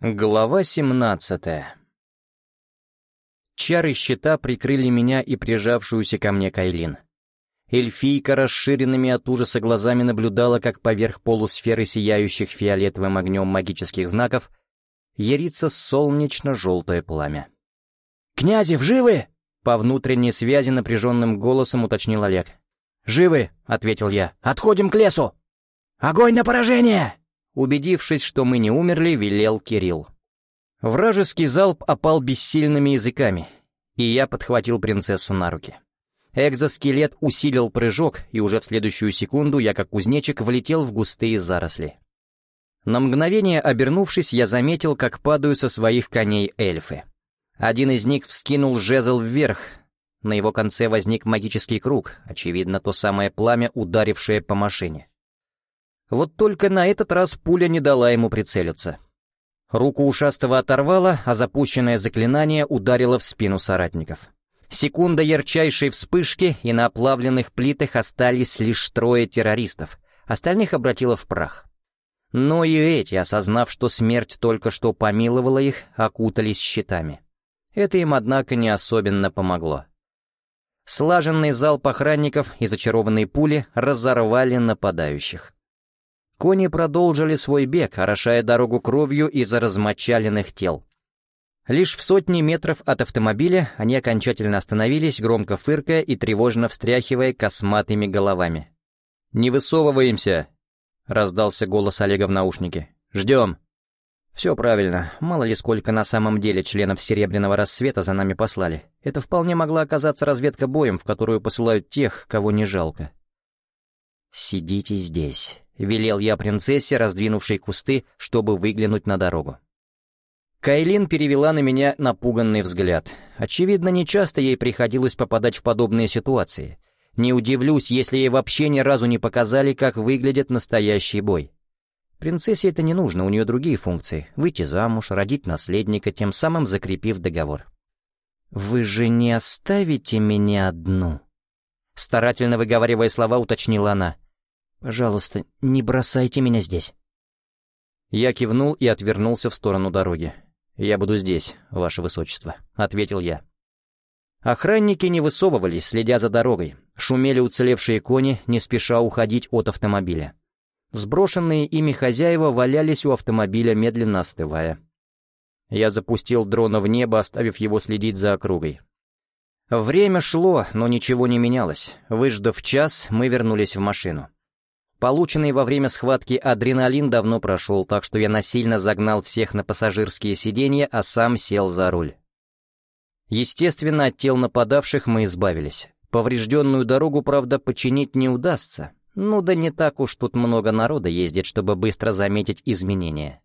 Глава 17 Чары щита прикрыли меня и прижавшуюся ко мне Кайлин. Эльфийка расширенными от ужаса глазами наблюдала, как поверх полусферы сияющих фиолетовым огнем магических знаков ярится солнечно-желтое пламя. «Князев, живы?» — по внутренней связи напряженным голосом уточнил Олег. «Живы», — ответил я. «Отходим к лесу!» «Огонь на поражение!» Убедившись, что мы не умерли, велел Кирилл. Вражеский залп опал бессильными языками, и я подхватил принцессу на руки. Экзоскелет усилил прыжок, и уже в следующую секунду я, как кузнечик, влетел в густые заросли. На мгновение обернувшись, я заметил, как падают со своих коней эльфы. Один из них вскинул жезл вверх. На его конце возник магический круг, очевидно, то самое пламя, ударившее по машине. Вот только на этот раз пуля не дала ему прицелиться. Руку ушастого оторвало, а запущенное заклинание ударило в спину соратников. Секунда ярчайшей вспышки, и на оплавленных плитах остались лишь трое террористов, остальных обратило в прах. Но и эти, осознав, что смерть только что помиловала их, окутались щитами. Это им, однако, не особенно помогло. Слаженный залп охранников и зачарованные пули разорвали нападающих. Кони продолжили свой бег, орошая дорогу кровью из-за размочаленных тел. Лишь в сотни метров от автомобиля они окончательно остановились, громко фыркая и тревожно встряхивая косматыми головами. «Не высовываемся!» — раздался голос Олега в наушнике. «Ждем!» «Все правильно. Мало ли сколько на самом деле членов Серебряного Рассвета за нами послали. Это вполне могла оказаться разведка боем, в которую посылают тех, кого не жалко». «Сидите здесь», — велел я принцессе, раздвинувшей кусты, чтобы выглянуть на дорогу. Кайлин перевела на меня напуганный взгляд. Очевидно, нечасто ей приходилось попадать в подобные ситуации. Не удивлюсь, если ей вообще ни разу не показали, как выглядит настоящий бой. Принцессе это не нужно, у нее другие функции — выйти замуж, родить наследника, тем самым закрепив договор. «Вы же не оставите меня одну?» Старательно выговаривая слова, уточнила она — Пожалуйста, не бросайте меня здесь». Я кивнул и отвернулся в сторону дороги. «Я буду здесь, ваше высочество», — ответил я. Охранники не высовывались, следя за дорогой. Шумели уцелевшие кони, не спеша уходить от автомобиля. Сброшенные ими хозяева валялись у автомобиля, медленно остывая. Я запустил дрона в небо, оставив его следить за округой. Время шло, но ничего не менялось. Выждав час, мы вернулись в машину. Полученный во время схватки адреналин давно прошел, так что я насильно загнал всех на пассажирские сиденья, а сам сел за руль. Естественно, от тел нападавших мы избавились. Поврежденную дорогу, правда, починить не удастся. Ну да не так уж тут много народа ездит, чтобы быстро заметить изменения.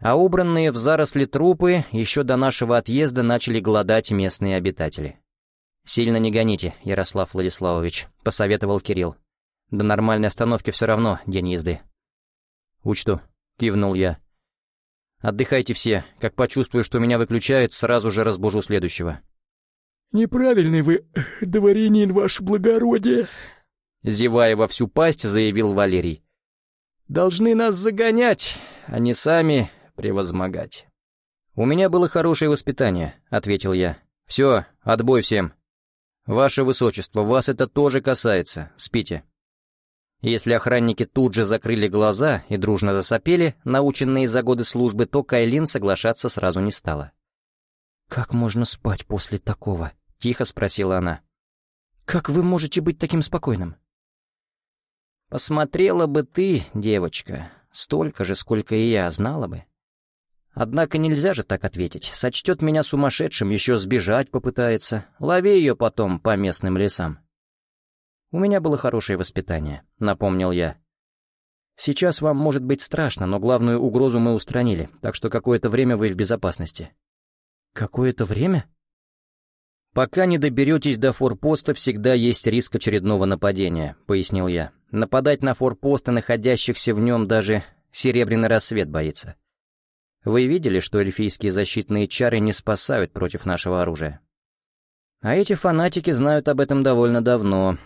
А убранные в заросли трупы еще до нашего отъезда начали голодать местные обитатели. «Сильно не гоните, Ярослав Владиславович», — посоветовал Кирилл. До нормальной остановки все равно день езды. «Учту», — кивнул я. «Отдыхайте все. Как почувствую, что меня выключают, сразу же разбужу следующего». «Неправильный вы дворянин, ваше благородие», — зевая во всю пасть, заявил Валерий. «Должны нас загонять, а не сами превозмогать». «У меня было хорошее воспитание», — ответил я. «Все, отбой всем. Ваше Высочество, вас это тоже касается. Спите». Если охранники тут же закрыли глаза и дружно засопели, наученные за годы службы, то Кайлин соглашаться сразу не стала. «Как можно спать после такого?» — тихо спросила она. «Как вы можете быть таким спокойным?» «Посмотрела бы ты, девочка, столько же, сколько и я, знала бы. Однако нельзя же так ответить. Сочтет меня сумасшедшим, еще сбежать попытается. Лови ее потом по местным лесам». «У меня было хорошее воспитание», — напомнил я. «Сейчас вам может быть страшно, но главную угрозу мы устранили, так что какое-то время вы в безопасности». «Какое-то время?» «Пока не доберетесь до форпоста, всегда есть риск очередного нападения», — пояснил я. «Нападать на форпост и находящихся в нем даже Серебряный рассвет боится. Вы видели, что эльфийские защитные чары не спасают против нашего оружия? А эти фанатики знают об этом довольно давно,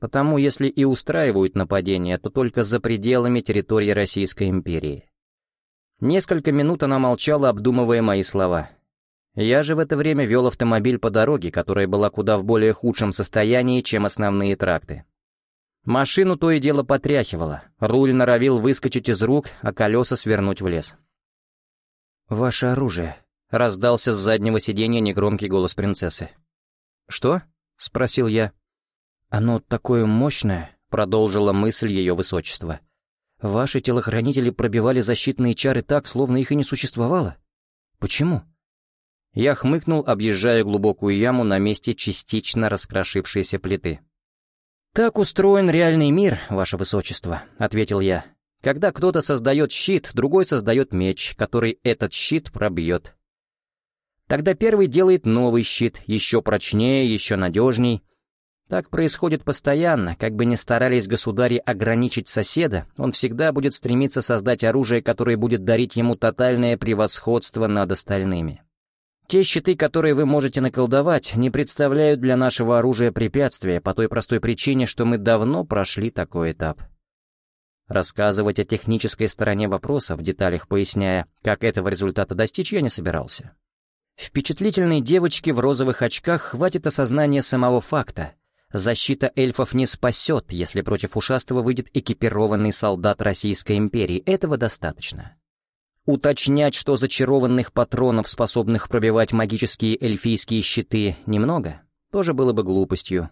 Потому если и устраивают нападения, то только за пределами территории Российской империи. Несколько минут она молчала, обдумывая мои слова. Я же в это время вел автомобиль по дороге, которая была куда в более худшем состоянии, чем основные тракты. Машину то и дело потряхивало, руль норовил выскочить из рук, а колеса свернуть в лес. «Ваше оружие», — раздался с заднего сиденья негромкий голос принцессы. «Что?» — спросил я. «Оно такое мощное», — продолжила мысль ее высочества. «Ваши телохранители пробивали защитные чары так, словно их и не существовало. Почему?» Я хмыкнул, объезжая глубокую яму на месте частично раскрошившейся плиты. «Так устроен реальный мир, ваше высочество», — ответил я. Когда кто-то создает щит, другой создает меч, который этот щит пробьет. Тогда первый делает новый щит, еще прочнее, еще надежней. Так происходит постоянно, как бы ни старались государи ограничить соседа, он всегда будет стремиться создать оружие, которое будет дарить ему тотальное превосходство над остальными. Те щиты, которые вы можете наколдовать, не представляют для нашего оружия препятствия по той простой причине, что мы давно прошли такой этап. Рассказывать о технической стороне вопроса, в деталях поясняя, как этого результата достичь, я не собирался. Впечатлительной девочке в розовых очках хватит осознания самого факта. Защита эльфов не спасет, если против ушастого выйдет экипированный солдат Российской империи. Этого достаточно. Уточнять, что зачарованных патронов, способных пробивать магические эльфийские щиты, немного, тоже было бы глупостью.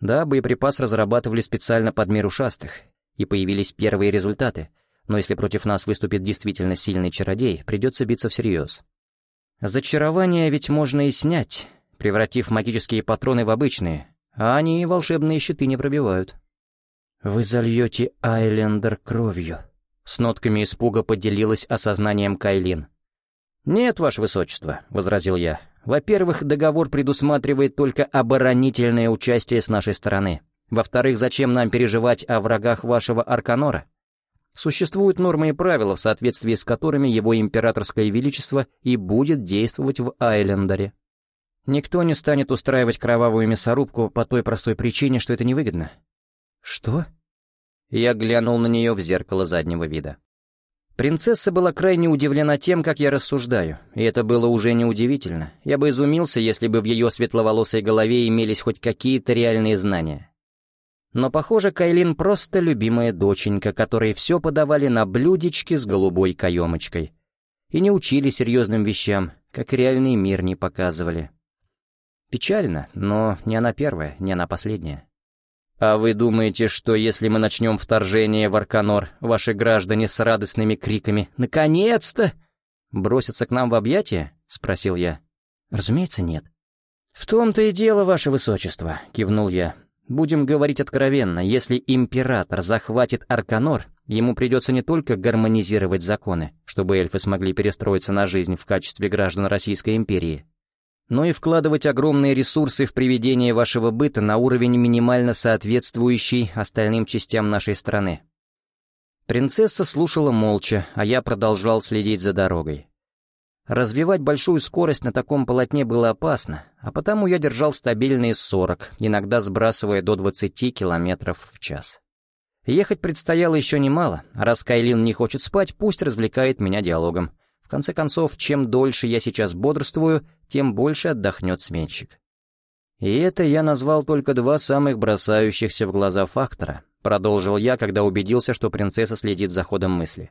Да, боеприпас разрабатывали специально под мир ушастых, и появились первые результаты, но если против нас выступит действительно сильный чародей, придется биться всерьез. Зачарование ведь можно и снять, превратив магические патроны в обычные, а они волшебные щиты не пробивают. «Вы зальете Айлендер кровью», — с нотками испуга поделилась осознанием Кайлин. «Нет, ваше высочество», — возразил я. «Во-первых, договор предусматривает только оборонительное участие с нашей стороны. Во-вторых, зачем нам переживать о врагах вашего Арканора? Существуют нормы и правила, в соответствии с которыми его императорское величество и будет действовать в Айлендере. Никто не станет устраивать кровавую мясорубку по той простой причине, что это невыгодно. Что? Я глянул на нее в зеркало заднего вида. Принцесса была крайне удивлена тем, как я рассуждаю, и это было уже неудивительно. Я бы изумился, если бы в ее светловолосой голове имелись хоть какие-то реальные знания. Но, похоже, Кайлин просто любимая доченька, которой все подавали на блюдечке с голубой каемочкой. И не учили серьезным вещам, как реальный мир не показывали. Печально, но не она первая, не она последняя. «А вы думаете, что если мы начнем вторжение в Арканор, ваши граждане с радостными криками «Наконец-то!» бросятся к нам в объятия?» — спросил я. «Разумеется, нет». «В том-то и дело, ваше высочество», — кивнул я. Будем говорить откровенно, если император захватит Арканор, ему придется не только гармонизировать законы, чтобы эльфы смогли перестроиться на жизнь в качестве граждан Российской империи, но и вкладывать огромные ресурсы в приведение вашего быта на уровень минимально соответствующий остальным частям нашей страны. Принцесса слушала молча, а я продолжал следить за дорогой. Развивать большую скорость на таком полотне было опасно, а потому я держал стабильные 40, иногда сбрасывая до 20 километров в час. Ехать предстояло еще немало, а раз Кайлин не хочет спать, пусть развлекает меня диалогом. В конце концов, чем дольше я сейчас бодрствую, тем больше отдохнет сменщик. И это я назвал только два самых бросающихся в глаза фактора, продолжил я, когда убедился, что принцесса следит за ходом мысли.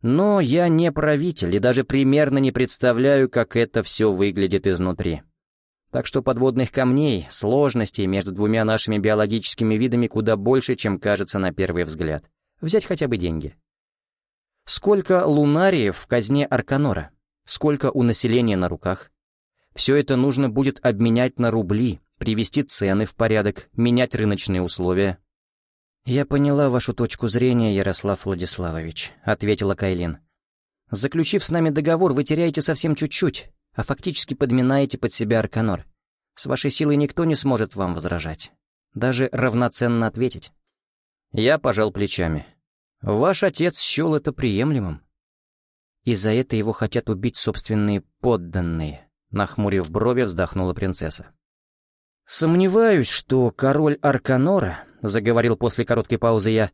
Но я не правитель и даже примерно не представляю, как это все выглядит изнутри. Так что подводных камней, сложностей между двумя нашими биологическими видами куда больше, чем кажется на первый взгляд. Взять хотя бы деньги. Сколько лунариев в казне Арканора? Сколько у населения на руках? Все это нужно будет обменять на рубли, привести цены в порядок, менять рыночные условия. «Я поняла вашу точку зрения, Ярослав Владиславович», — ответила Кайлин. «Заключив с нами договор, вы теряете совсем чуть-чуть, а фактически подминаете под себя Арканор. С вашей силой никто не сможет вам возражать. Даже равноценно ответить». Я пожал плечами. «Ваш отец счел это приемлемым». «И за это его хотят убить собственные подданные», — нахмурив брови, вздохнула принцесса. «Сомневаюсь, что король Арканора — заговорил после короткой паузы я,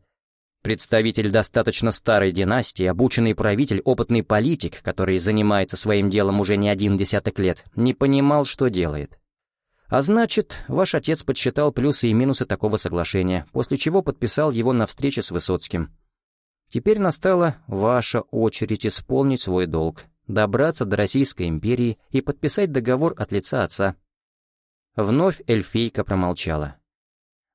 Представитель достаточно старой династии, обученный правитель, опытный политик, который занимается своим делом уже не один десяток лет, не понимал, что делает. А значит, ваш отец подсчитал плюсы и минусы такого соглашения, после чего подписал его на встрече с Высоцким. Теперь настала ваша очередь исполнить свой долг, добраться до Российской империи и подписать договор от лица отца. Вновь эльфийка промолчала.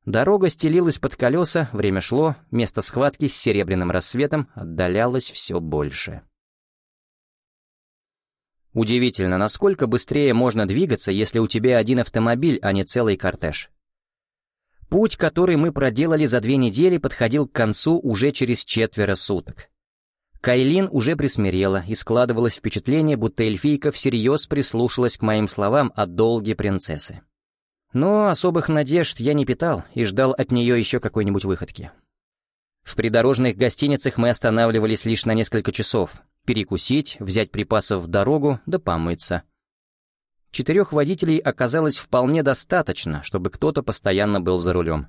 Дорога стелилась под колеса, время шло, место схватки с серебряным рассветом отдалялось все больше. Удивительно, насколько быстрее можно двигаться, если у тебя один автомобиль, а не целый кортеж. Путь, который мы проделали за две недели, подходил к концу уже через четверо суток. Кайлин уже присмирела, и складывалось впечатление, будто эльфийка всерьез прислушалась к моим словам о долге принцессы. Но особых надежд я не питал и ждал от нее еще какой-нибудь выходки. В придорожных гостиницах мы останавливались лишь на несколько часов, перекусить, взять припасов в дорогу да помыться. Четырех водителей оказалось вполне достаточно, чтобы кто-то постоянно был за рулем.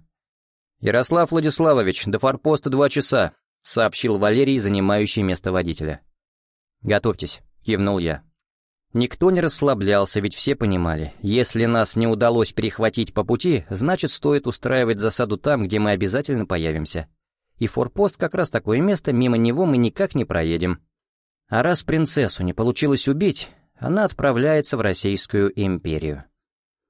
«Ярослав Владиславович, до форпоста два часа», — сообщил Валерий, занимающий место водителя. «Готовьтесь», — кивнул я. Никто не расслаблялся, ведь все понимали, если нас не удалось перехватить по пути, значит стоит устраивать засаду там, где мы обязательно появимся. И форпост как раз такое место, мимо него мы никак не проедем. А раз принцессу не получилось убить, она отправляется в Российскую империю.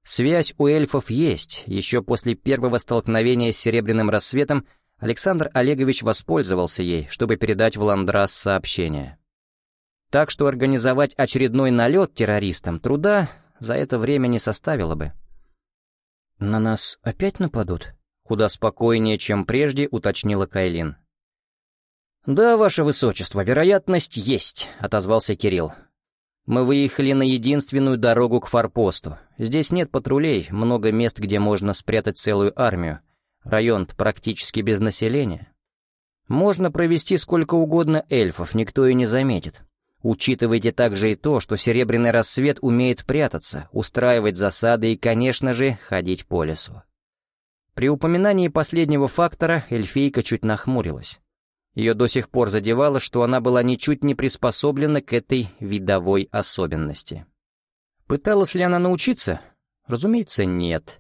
Связь у эльфов есть, еще после первого столкновения с Серебряным рассветом Александр Олегович воспользовался ей, чтобы передать в Ландрас сообщение. Так что организовать очередной налет террористам труда за это время не составило бы. «На нас опять нападут?» — куда спокойнее, чем прежде, уточнила Кайлин. «Да, ваше высочество, вероятность есть», — отозвался Кирилл. «Мы выехали на единственную дорогу к форпосту. Здесь нет патрулей, много мест, где можно спрятать целую армию. Район практически без населения. Можно провести сколько угодно эльфов, никто и не заметит. Учитывайте также и то, что Серебряный Рассвет умеет прятаться, устраивать засады и, конечно же, ходить по лесу. При упоминании последнего фактора эльфийка чуть нахмурилась. Ее до сих пор задевало, что она была ничуть не приспособлена к этой видовой особенности. Пыталась ли она научиться? Разумеется, нет.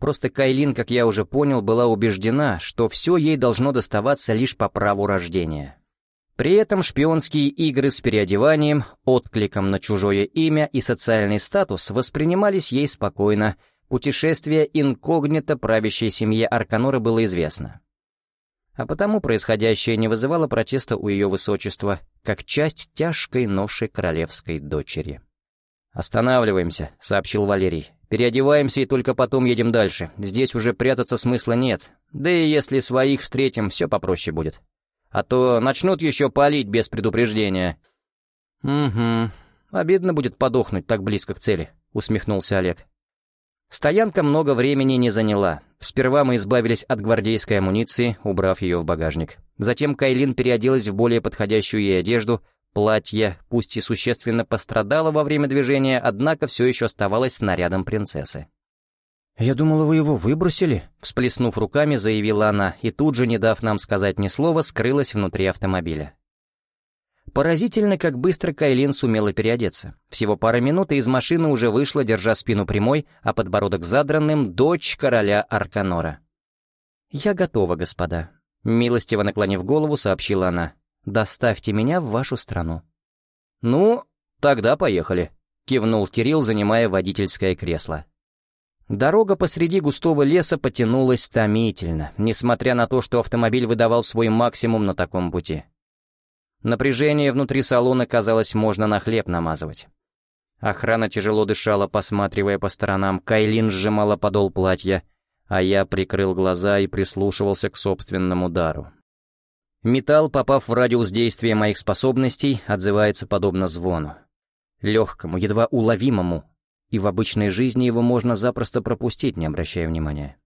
Просто Кайлин, как я уже понял, была убеждена, что все ей должно доставаться лишь по праву рождения. При этом шпионские игры с переодеванием, откликом на чужое имя и социальный статус воспринимались ей спокойно, путешествие инкогнито правящей семье Арканора было известно. А потому происходящее не вызывало протеста у ее высочества, как часть тяжкой ноши королевской дочери. «Останавливаемся», — сообщил Валерий. «Переодеваемся и только потом едем дальше. Здесь уже прятаться смысла нет. Да и если своих встретим, все попроще будет» а то начнут еще палить без предупреждения». «Угу, обидно будет подохнуть так близко к цели», — усмехнулся Олег. Стоянка много времени не заняла. Сперва мы избавились от гвардейской амуниции, убрав ее в багажник. Затем Кайлин переоделась в более подходящую ей одежду, платье, пусть и существенно пострадало во время движения, однако все еще оставалось снарядом принцессы. «Я думала, вы его выбросили», — всплеснув руками, заявила она, и тут же, не дав нам сказать ни слова, скрылась внутри автомобиля. Поразительно, как быстро Кайлин сумела переодеться. Всего пара минут, и из машины уже вышла, держа спину прямой, а подбородок задранным, дочь короля Арканора. «Я готова, господа», — милостиво наклонив голову, сообщила она. «Доставьте меня в вашу страну». «Ну, тогда поехали», — кивнул Кирилл, занимая водительское кресло. Дорога посреди густого леса потянулась томительно, несмотря на то, что автомобиль выдавал свой максимум на таком пути. Напряжение внутри салона, казалось, можно на хлеб намазывать. Охрана тяжело дышала, посматривая по сторонам, Кайлин сжимала подол платья, а я прикрыл глаза и прислушивался к собственному дару. Металл, попав в радиус действия моих способностей, отзывается подобно звону. Легкому, едва уловимому, и в обычной жизни его можно запросто пропустить, не обращая внимания.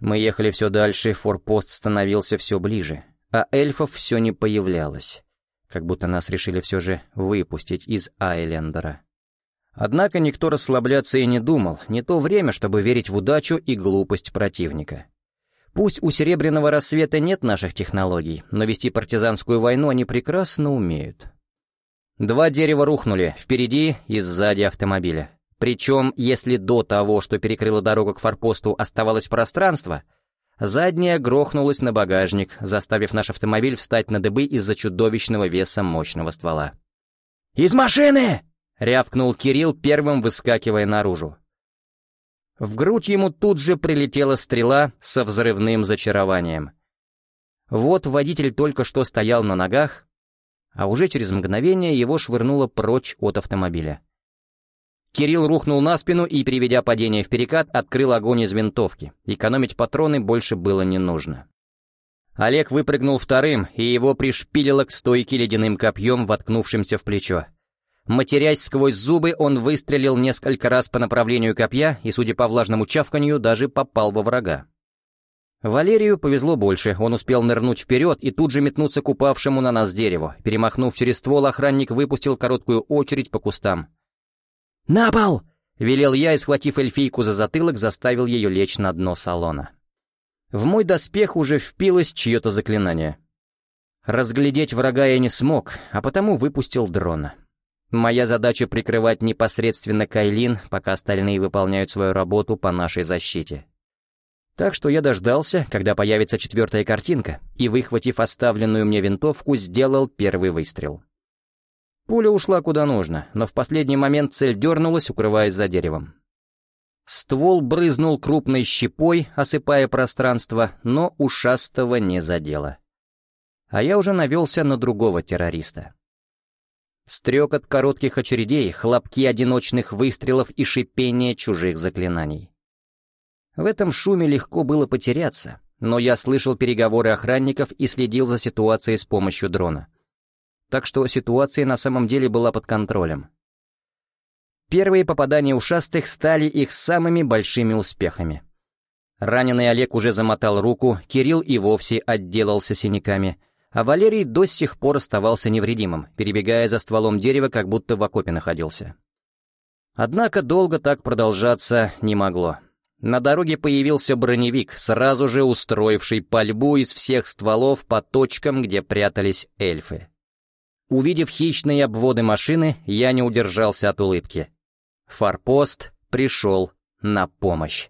Мы ехали все дальше, форпост становился все ближе, а эльфов все не появлялось, как будто нас решили все же выпустить из Айлендера. Однако никто расслабляться и не думал, не то время, чтобы верить в удачу и глупость противника. Пусть у Серебряного рассвета нет наших технологий, но вести партизанскую войну они прекрасно умеют. Два дерева рухнули, впереди и сзади автомобиля. Причем, если до того, что перекрыло дорогу к форпосту, оставалось пространство, задняя грохнулась на багажник, заставив наш автомобиль встать на дыбы из-за чудовищного веса мощного ствола. «Из машины!» — рявкнул Кирилл, первым выскакивая наружу. В грудь ему тут же прилетела стрела со взрывным зачарованием. Вот водитель только что стоял на ногах, а уже через мгновение его швырнуло прочь от автомобиля. Кирилл рухнул на спину и, приведя падение в перекат, открыл огонь из винтовки. Экономить патроны больше было не нужно. Олег выпрыгнул вторым, и его пришпилило к стойке ледяным копьем, воткнувшимся в плечо. Матерясь сквозь зубы, он выстрелил несколько раз по направлению копья и, судя по влажному чавканью, даже попал во врага. Валерию повезло больше, он успел нырнуть вперед и тут же метнуться к упавшему на нас дереву. Перемахнув через ствол, охранник выпустил короткую очередь по кустам. «На пол!» — велел я и, схватив эльфийку за затылок, заставил ее лечь на дно салона. В мой доспех уже впилось чье-то заклинание. Разглядеть врага я не смог, а потому выпустил дрона. Моя задача прикрывать непосредственно Кайлин, пока остальные выполняют свою работу по нашей защите. Так что я дождался, когда появится четвертая картинка, и, выхватив оставленную мне винтовку, сделал первый выстрел. Пуля ушла куда нужно, но в последний момент цель дернулась, укрываясь за деревом. Ствол брызнул крупной щепой, осыпая пространство, но ушастого не задело. А я уже навелся на другого террориста. Стрекот коротких очередей, хлопки одиночных выстрелов и шипение чужих заклинаний. В этом шуме легко было потеряться, но я слышал переговоры охранников и следил за ситуацией с помощью дрона. Так что ситуация на самом деле была под контролем. Первые попадания ушастых стали их самыми большими успехами. Раненый Олег уже замотал руку, Кирилл и вовсе отделался синяками — а Валерий до сих пор оставался невредимым, перебегая за стволом дерева, как будто в окопе находился. Однако долго так продолжаться не могло. На дороге появился броневик, сразу же устроивший пальбу из всех стволов по точкам, где прятались эльфы. Увидев хищные обводы машины, я не удержался от улыбки. Форпост пришел на помощь.